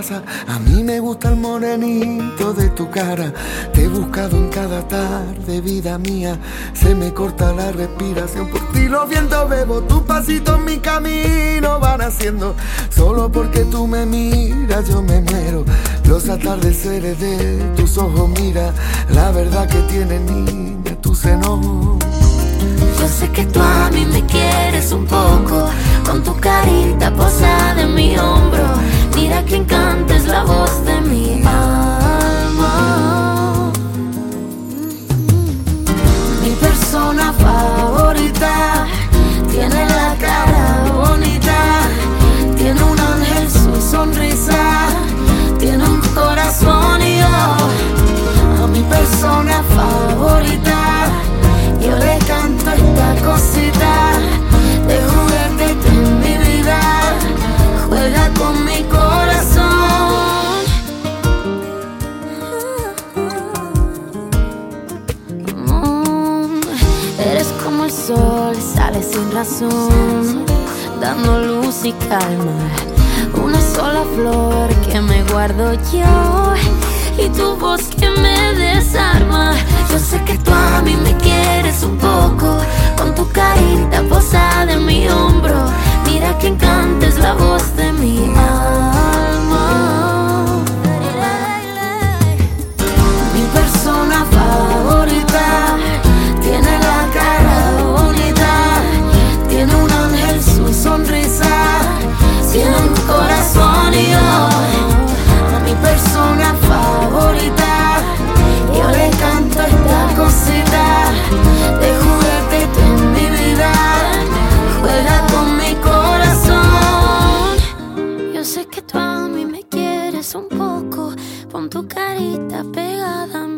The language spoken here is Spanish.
A mí me gusta el morenito de tu cara. Te he buscado en cada tarde, vida mía. Se me corta la respiración por ti. Lo viento bebo, tu pasito en mi camino van haciendo. Solo porque tú me miras, yo me muero. Los atardeceres de tus ojos, mira. La verdad que tiene niña tu seno. Yo sé que tú a mí me quieres un poco, con tu carita posada en mi hombro. Mira que encanta es la voz sale sin razón, dando luz y calma. Una sola flor que me guardo yo y tu voz que me desarma. Yo sé que tú a mí me quieres un poco, un poco. Pon tu carita pegada